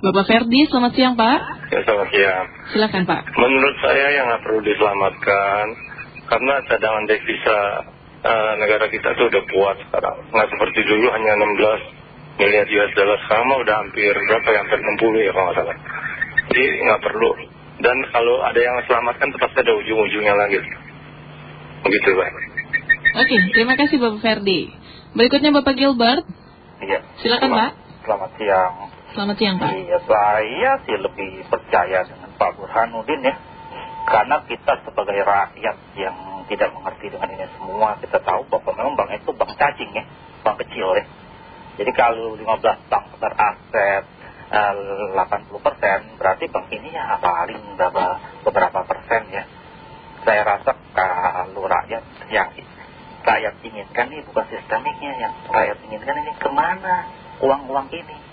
Bapak Ferdi, selamat siang Pak. Ya, selamat siang. Silakan Pak. Menurut saya yang nggak perlu diselamatkan, karena cadangan devisa uh, negara kita tuh udah kuat sekarang. Nggak seperti dulu hanya 16 miliar US dollar, mah udah hampir berapa ya, hampir 60 ya kalau nggak salah. Jadi nggak perlu. Dan kalau ada yang selamatkan, pasti ada ujung-ujungnya lagi. Begitu Pak. Oke, terima kasih Bapak Ferdi. Berikutnya Bapak Gilbert. Iya. Silakan Pak. Selamat siang. Selamat siang Pak. Iya, saya sih lebih percaya dengan Pak Burhanuddin ya. Karena kita sebagai rakyat yang tidak mengerti dengan ini semua, kita tahu bahwa memang bank itu bank cacing ya, bank kecil ya. Jadi kalau 15 bank beraset eh, 80 persen, berarti bank ini ya paling beberapa, beberapa persen ya. Saya rasa kalau rakyat yang rakyat inginkan ini bukan sistemiknya yang rakyat inginkan ini ke mana uang-uang ini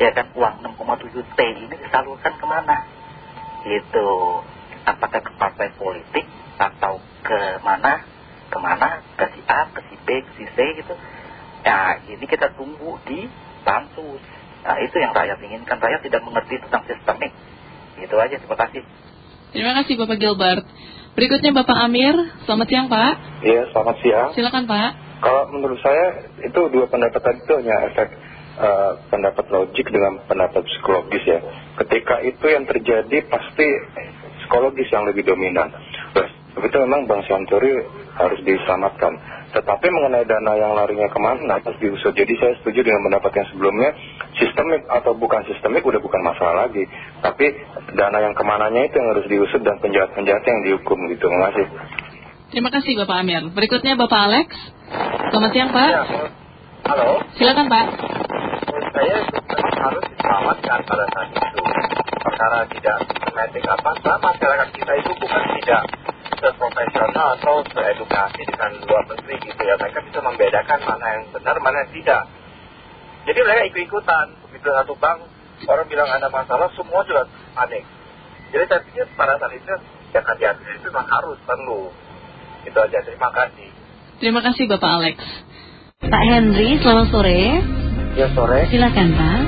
ya kan uang 6,7 T ini disalurkan ke mana? Gitu. Apakah ke partai politik atau ke mana? Ke mana ke si A, ke si B, ke si C gitu. Ya ini kita tunggu di pansus. Nah itu yang rakyat inginkan. Rakyat tidak mengerti tentang sistemik. Gitu aja. Terima kasih. Terima kasih Bapak Gilbert. Berikutnya Bapak Amir, selamat siang Pak. Iya, selamat siang. Silakan Pak. Kalau menurut saya, itu dua pendapat tadi itu hanya efek pendapat logik dengan pendapat psikologis ya. Ketika itu yang terjadi pasti psikologis yang lebih dominan. Terus, itu memang Bang Santuri harus diselamatkan. Tetapi mengenai dana yang larinya ke mana harus diusut. Jadi saya setuju dengan pendapat yang sebelumnya, sistemik atau bukan sistemik udah bukan masalah lagi. Tapi dana yang ke mananya itu yang harus diusut dan penjahat-penjahat yang dihukum gitu. Terima kasih. Terima kasih Bapak Amir. Berikutnya Bapak Alex. Selamat siang Pak. Ya, halo. Silakan Pak. Saya itu harus diselamatkan pada saat itu. Perkara tidak sistematik apa, karena masyarakat kita itu bukan tidak seprofesional atau seedukasi dengan luar negeri gitu ya. Mereka bisa membedakan mana yang benar, mana yang tidak. Jadi mereka ikut-ikutan. Begitu satu bank, orang bilang ada masalah, semua juga panik. Jadi saya pikir pada saat itu yang hati-hati itu memang harus, perlu. Itu aja, terima kasih. Terima kasih Bapak Alex. Pak Henry, selamat sore. Ya sore, Silakan Pak.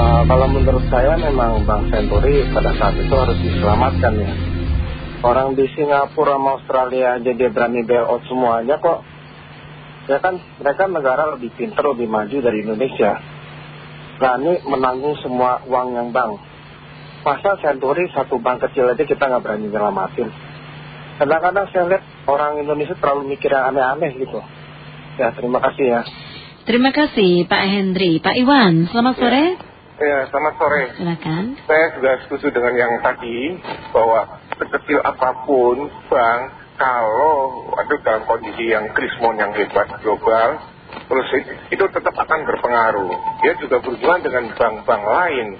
Uh, kalau menurut saya memang Bank Senturi pada saat itu harus diselamatkan ya. Orang di Singapura sama Australia aja dia berani bailout semuanya kok. Ya kan mereka negara lebih pintar, lebih maju dari Indonesia. Berani menanggung semua uang yang bank. Masa Senturi satu bank kecil aja kita nggak berani nyelamatin. Kadang-kadang saya lihat orang Indonesia terlalu mikir yang aneh-aneh gitu. Ya terima kasih ya. Terima kasih Pak Henry. Pak Iwan, selamat sore. Ya, selamat sore. Silakan. Saya juga setuju dengan yang tadi bahwa sekecil apa pun bank kalau ada dalam kondisi yang krismon yang hebat global, terus itu tetap akan berpengaruh. Dia juga berhubungan dengan bank-bank lain.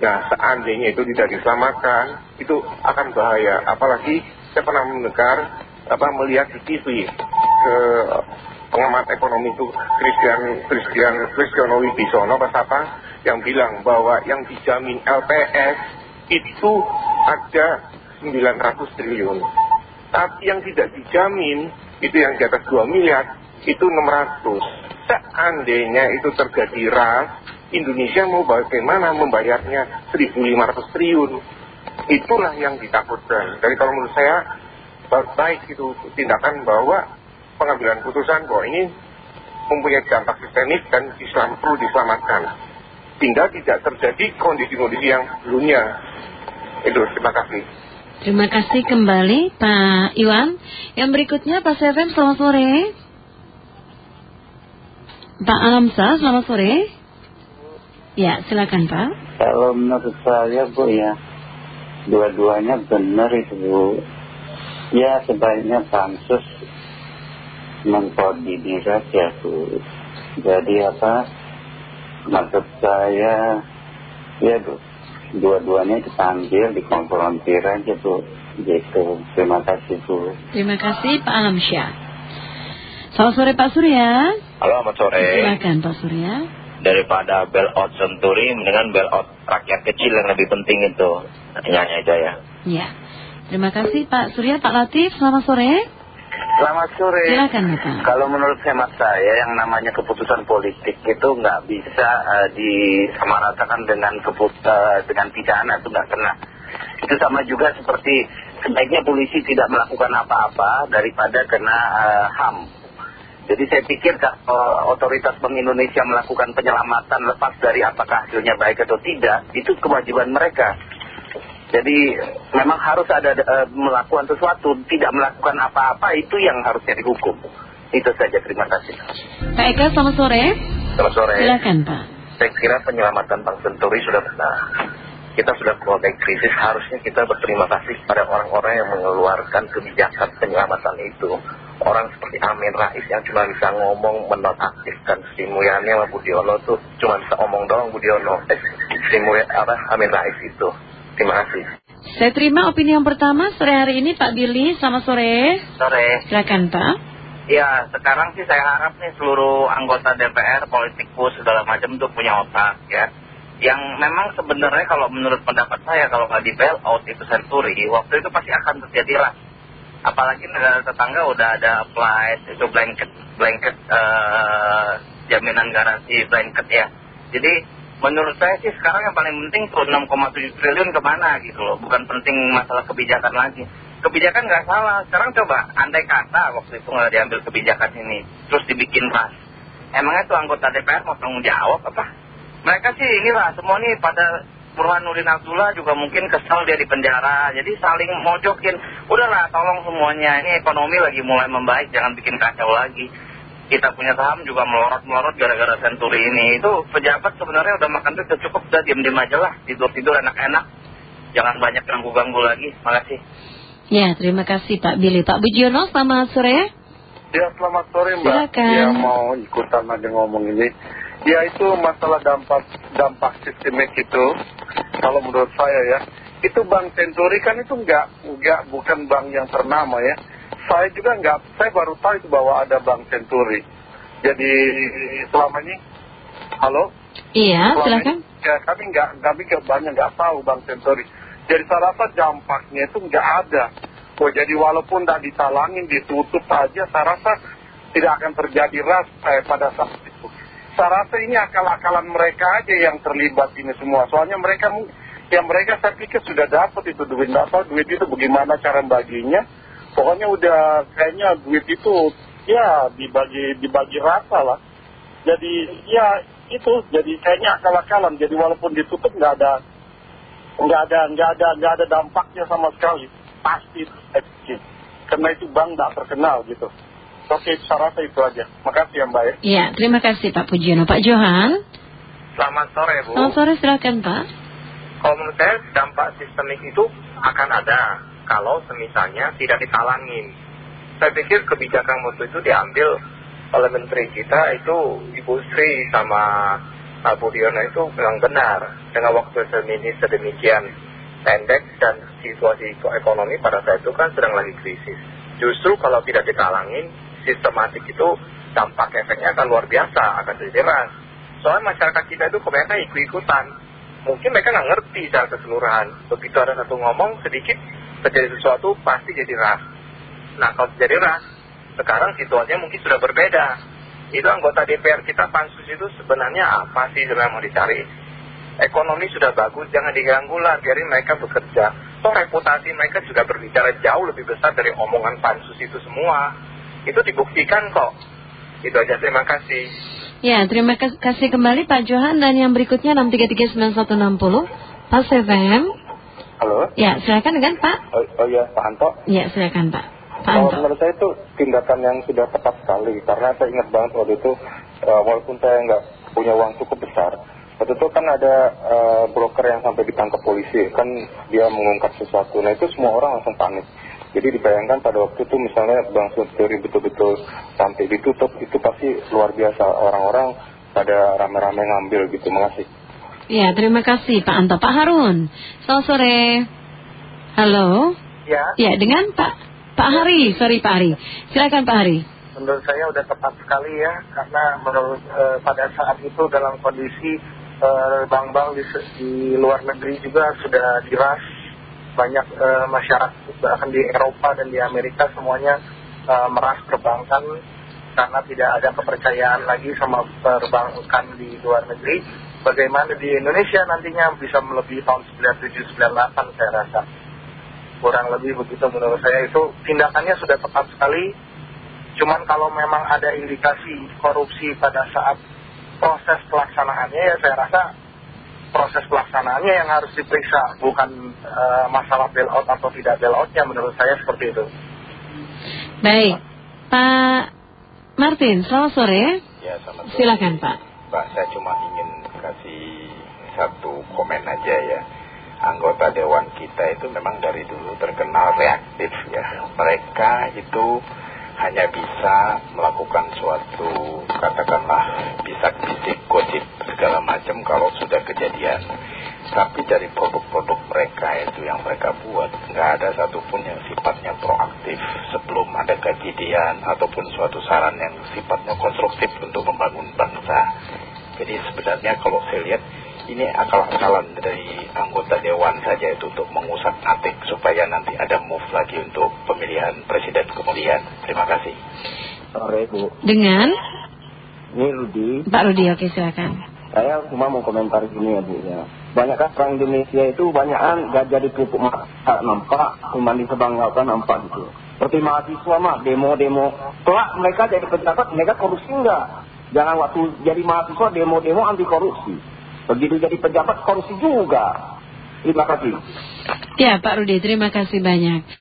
Nah, seandainya itu tidak diselamatkan, itu akan bahaya. Apalagi saya pernah mendengar, apa melihat di TV ke pengamat ekonomi itu Christian Christian Christiano Wibisono apa? Siapa yang bilang bahwa yang dijamin LPS itu ada 900 triliun. Tapi yang tidak dijamin itu yang di atas 2 miliar itu 600 seandainya itu terjadi ras Indonesia mau bagaimana membayarnya 1.500 triliun? Itulah yang ditakutkan. Jadi kalau menurut saya baik itu tindakan bahwa pengambilan putusan bahwa ini mempunyai dampak sistemik dan Islam perlu diselamatkan sehingga tidak terjadi kondisi-kondisi yang sebelumnya itu terima kasih Terima kasih kembali Pak Iwan. Yang berikutnya Pak Seven, selamat sore. Pak Alamsa, selamat sore. Ya, silakan Pak. Kalau menurut saya Bu ya, dua-duanya benar itu Bu. Ya sebaiknya pansus mengkoordinir saja Bu. Jadi apa, maksud saya, ya Bu, dua-duanya dipanggil, dikonfrontir aja Bu. Gitu, terima kasih Bu. Terima kasih Pak Alamsyah. Selamat sore Pak Surya. halo selamat sore Silakan Pak Surya. daripada bailout senturi mendingan bailout rakyat kecil yang lebih penting itu nyanyi aja ya Ya. Terima kasih Pak Surya. Pak Latif, selamat sore. Selamat sore. Silakan. Kalau menurut hemat saya yang namanya keputusan politik itu nggak bisa uh, disamaratakan dengan keput uh, dengan pidana itu nggak kena. Itu sama juga seperti sebaiknya polisi tidak melakukan apa-apa daripada kena uh, HAM. Jadi saya pikir kalau otoritas Bank Indonesia melakukan penyelamatan lepas dari apakah hasilnya baik atau tidak, itu kewajiban mereka. Jadi memang harus ada uh, melakukan sesuatu, tidak melakukan apa-apa itu yang harusnya dihukum. Itu saja, terima kasih. Pak Eka, selamat sore. Selamat sore. Silakan Pak. Saya kira penyelamatan Bank Senturi sudah benar. Kita sudah keluar dari krisis, harusnya kita berterima kasih pada orang-orang yang mengeluarkan kebijakan penyelamatan itu. Orang seperti Amin Rais yang cuma bisa ngomong menonaktifkan Sri Mulyani sama Budiono tuh cuma bisa omong doang Budiono. Eh, Sri Mulyani, apa, Amin Rais itu. Terima kasih. Saya terima opini yang pertama sore hari ini Pak Billy. Selamat sore. Sore. Silakan Pak. Ya, sekarang sih saya harap nih seluruh anggota DPR, politikus, segala macam tuh punya otak ya. Yang memang sebenarnya kalau menurut pendapat saya kalau nggak di bail out itu senturi, waktu itu pasti akan terjadi lah. Apalagi negara tetangga udah ada apply itu blanket, blanket uh, jaminan garansi blanket ya. Jadi menurut saya sih sekarang yang paling penting tuh 6,7 triliun ke mana gitu loh. Bukan penting masalah kebijakan lagi. Kebijakan nggak salah. Sekarang coba, andai kata waktu itu nggak diambil kebijakan ini, terus dibikin ras. Emangnya tuh anggota DPR mau tanggung jawab apa? Mereka sih inilah semua nih pada Burhanuddin Abdullah juga mungkin kesal dia di penjara. Jadi saling mojokin. Udahlah tolong semuanya. Ini ekonomi lagi mulai membaik. Jangan bikin kacau lagi. Kita punya saham juga melorot-melorot gara-gara senturi ini. Itu pejabat sebenarnya udah makan duit udah cukup. Udah diem-diem aja lah. Tidur-tidur enak-enak. Jangan banyak ganggu-ganggu lagi. Makasih. Ya, terima kasih Pak Billy. Pak Bujiono, selamat sore. Ya selamat sore Mbak. Silakan. Ya mau ikutan aja ngomong ini. Ya itu masalah dampak dampak sistemik itu. Kalau menurut saya ya, itu Bank Senturi kan itu enggak enggak bukan bank yang ternama ya. Saya juga enggak, saya baru tahu itu bahwa ada Bank Senturi. Jadi selama ini, halo? Iya, Selama silakan. ini, ya, kami enggak, kami ke banyak enggak tahu Bank Senturi. Jadi saya rasa dampaknya itu enggak ada. Oh, jadi walaupun tidak ditalangin, ditutup saja, saya rasa tidak akan terjadi ras eh, pada saat itu. Saya rasa ini akal-akalan mereka aja yang terlibat ini semua. Soalnya mereka, mu- ya mereka saya pikir sudah dapat itu duit. Nggak tahu duit itu bagaimana cara baginya. Pokoknya udah kayaknya duit itu ya dibagi, dibagi rata lah. Jadi ya itu, jadi kayaknya akal-akalan. Jadi walaupun ditutup nggak ada nggak ada nggak ada nggak ada dampaknya sama sekali pasti efektif karena itu bank nggak terkenal gitu oke saya rasa itu aja makasih ya mbak ya Iya, terima kasih Pak Pujiono. Pak Johan, Selamat sore Bu. selamat sore silakan Pak. Kalau menurut saya dampak sistemik itu akan ada kalau semisalnya tidak ditalangin. Saya pikir kebijakan waktu itu diambil oleh menteri kita itu Ibu Sri sama Pak Budiono itu memang benar dengan waktu semini sedemikian pendek dan situasi ekonomi pada saat itu kan sedang lagi krisis. Justru kalau tidak ditalangin sistematik itu dampak efeknya akan luar biasa akan terjadi ras. Soalnya masyarakat kita itu kebanyakan ikut-ikutan mungkin mereka nggak ngerti secara keseluruhan. Begitu ada satu ngomong sedikit terjadi sesuatu pasti jadi ras. Nah kalau terjadi ras, sekarang situasinya mungkin sudah berbeda. Itu anggota DPR kita pansus itu sebenarnya apa sih sebenarnya mau dicari? Ekonomi sudah bagus, jangan diganggu lah, biarin mereka bekerja. Toh reputasi mereka juga berbicara jauh lebih besar dari omongan pansus itu semua. Itu dibuktikan kok. Itu aja, terima kasih. Ya, terima kas- kasih kembali Pak Johan dan yang berikutnya 6339160. Pak FM. Halo? Ya, silakan dengan Pak. Oh, oh ya, Pak Anto. Ya, silakan Pak. Pak Kalau Anto. menurut saya itu tindakan yang sudah tepat sekali karena saya ingat banget waktu itu eh, walaupun saya nggak punya uang cukup besar waktu itu kan ada eh, broker yang sampai ditangkap polisi kan dia mengungkap sesuatu nah itu semua orang langsung panik jadi dibayangkan pada waktu itu misalnya Bank Senturi betul-betul sampai ditutup itu pasti luar biasa orang-orang pada rame-rame ngambil gitu makasih Ya, terima kasih Pak Anto. Pak Harun. Selamat sore. Halo. Ya, Ya, dengan Pak Pak Hari. Sorry Pak Hari. Silakan Pak Hari. menurut saya udah tepat sekali ya karena menurut eh, pada saat itu dalam kondisi eh, bank-bank di, di luar negeri juga sudah diras banyak eh, masyarakat bahkan di Eropa dan di Amerika semuanya meras perbankan karena tidak ada kepercayaan lagi sama perbankan di luar negeri. Bagaimana di Indonesia nantinya bisa melebihi tahun 97-98 saya rasa. Kurang lebih begitu menurut saya itu tindakannya sudah tepat sekali. Cuman kalau memang ada indikasi korupsi pada saat proses pelaksanaannya ya saya rasa proses pelaksanaannya yang harus diperiksa bukan uh, masalah bailout atau tidak bailoutnya menurut saya seperti itu. Baik, Pak Martin, selamat sore. Ya, selamat sore. Silakan Pak. Pak, saya cuma ingin kasih satu komen aja ya. Anggota Dewan kita itu memang dari dulu terkenal reaktif ya. Mereka itu hanya bisa melakukan suatu katakanlah bisa bisik gosip segala macam kalau sudah kejadian tapi dari produk-produk mereka itu yang mereka buat nggak ada satupun yang sifatnya proaktif sebelum ada kejadian ataupun suatu saran yang sifatnya konstruktif untuk membangun bangsa jadi sebenarnya kalau saya lihat ini akal-akalan dari anggota dewan saja itu untuk mengusap atik supaya nanti ada move lagi untuk pemilihan presiden kemudian. Terima kasih. Sore Bu. Dengan? Ini Rudi. Pak Rudi, oke silakan. Saya cuma mau komentar gini ya Bu ya. Banyak kan orang Indonesia itu banyakan gak jadi kerupuk mata nampak, cuma disebanggakan nampak gitu. Seperti mahasiswa mah demo-demo. Kelak mereka jadi pejabat, mereka korupsi enggak? Jangan waktu jadi mahasiswa demo-demo anti korupsi. Begitu jadi pejabat korupsi juga. Terima kasih. Ya Pak Rudi, terima kasih banyak.